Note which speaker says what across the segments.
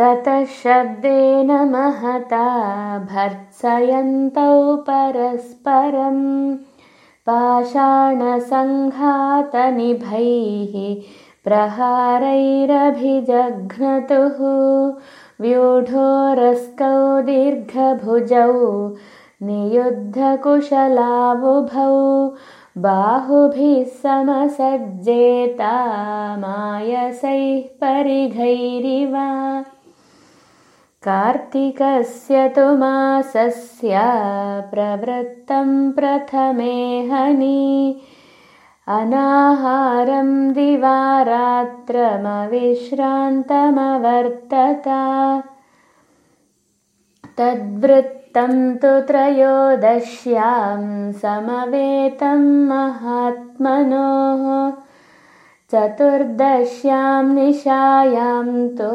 Speaker 1: ततः शब्देन महता भर्त्सयन्तौ परस्परम् पाषाणसङ्घातनिभैः प्रहारैरभिजघ्नतुः व्यूढोरस्कौ दीर्घभुजौ नियुद्धकुशलावुभौ बाहुभिः समसज्जेता मायसैः परिघैरिव कार्तिकस्य तु मासस्य प्रवृत्तं प्रथमे हनि। अनाहारं दिवारात्रमविश्रान्तमवर्तता। तद्वृत्तं तु त्रयोदश्यां समवेतं महात्मनोः चतुर्दश्यां निशायां तु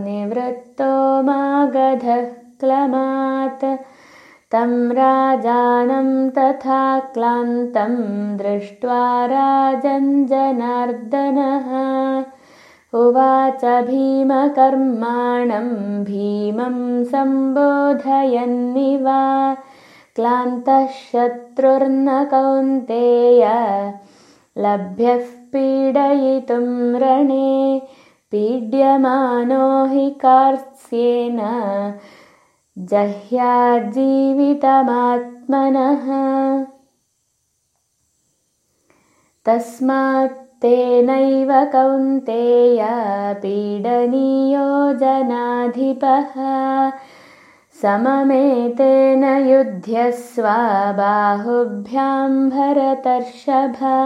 Speaker 1: निवृत्तो मागधः क्लमात् तं राजानं तथा क्लान्तं दृष्ट्वा राजञ्जनार्दनः उवाच भीमकर्माणं भीमं सम्बोधयन्निव। क्लान्तः शत्रुर्न कौन्तेय लभ्यः पीडयितुं रणे पीड्यमानो हि कार्स्येन जह्याजीवितमात्मनः तस्मात्तेनैव कौन्तेय पीडनीयो जनाधिपः। सममेतेन युध्यस्व बाहुभ्यां भरतर्षभा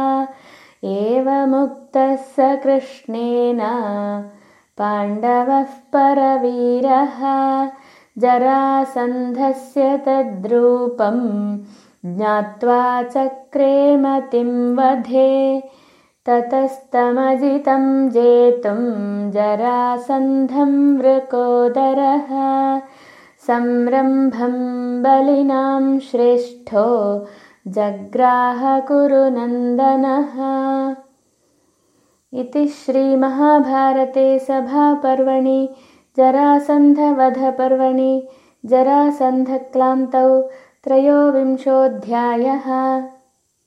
Speaker 1: एवमुक्तः स कृष्णेन पाण्डवः परवीरः जरासन्धस्य तद्रूपं ज्ञात्वा चक्रेमतिं वधे ततस्तमजितं जेतुं जरासन्धं वृकोदरः संरम्भं बलिनां श्रेष्ठो जग्राहकुरुनन्दनः इति श्रीमहाभारते सभापर्वणि जरासन्धवधपर्वणि जरासन्धक्लान्तौ त्रयोविंशोऽध्यायः